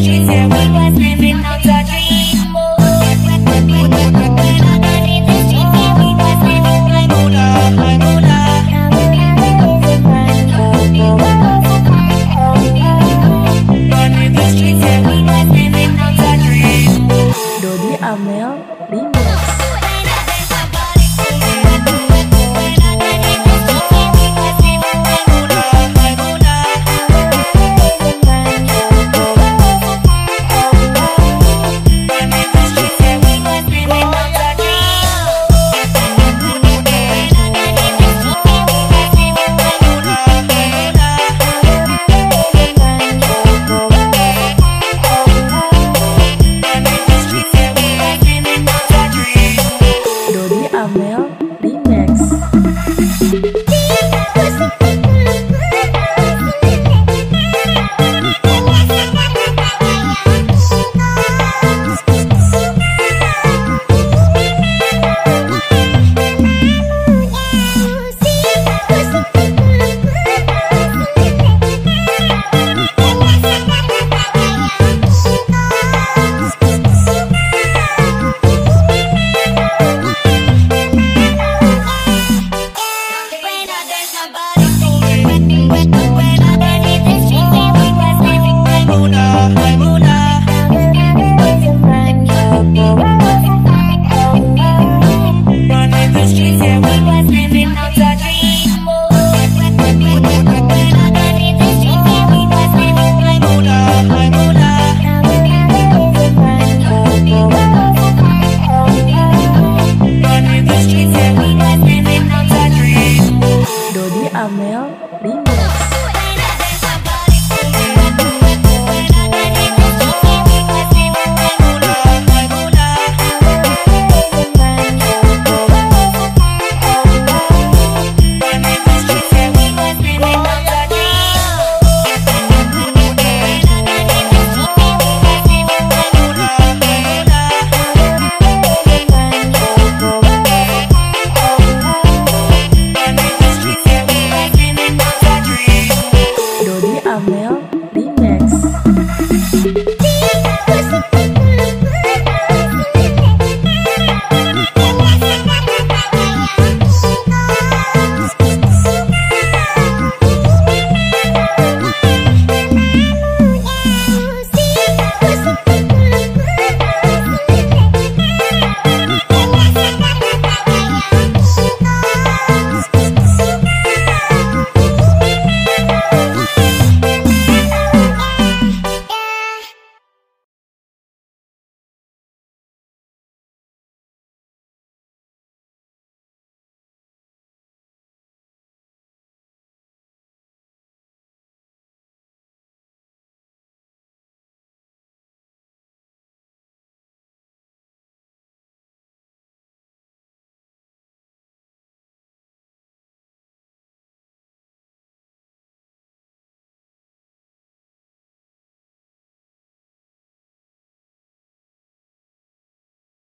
streets and we was living Maimuna, Running DJ Amel Remix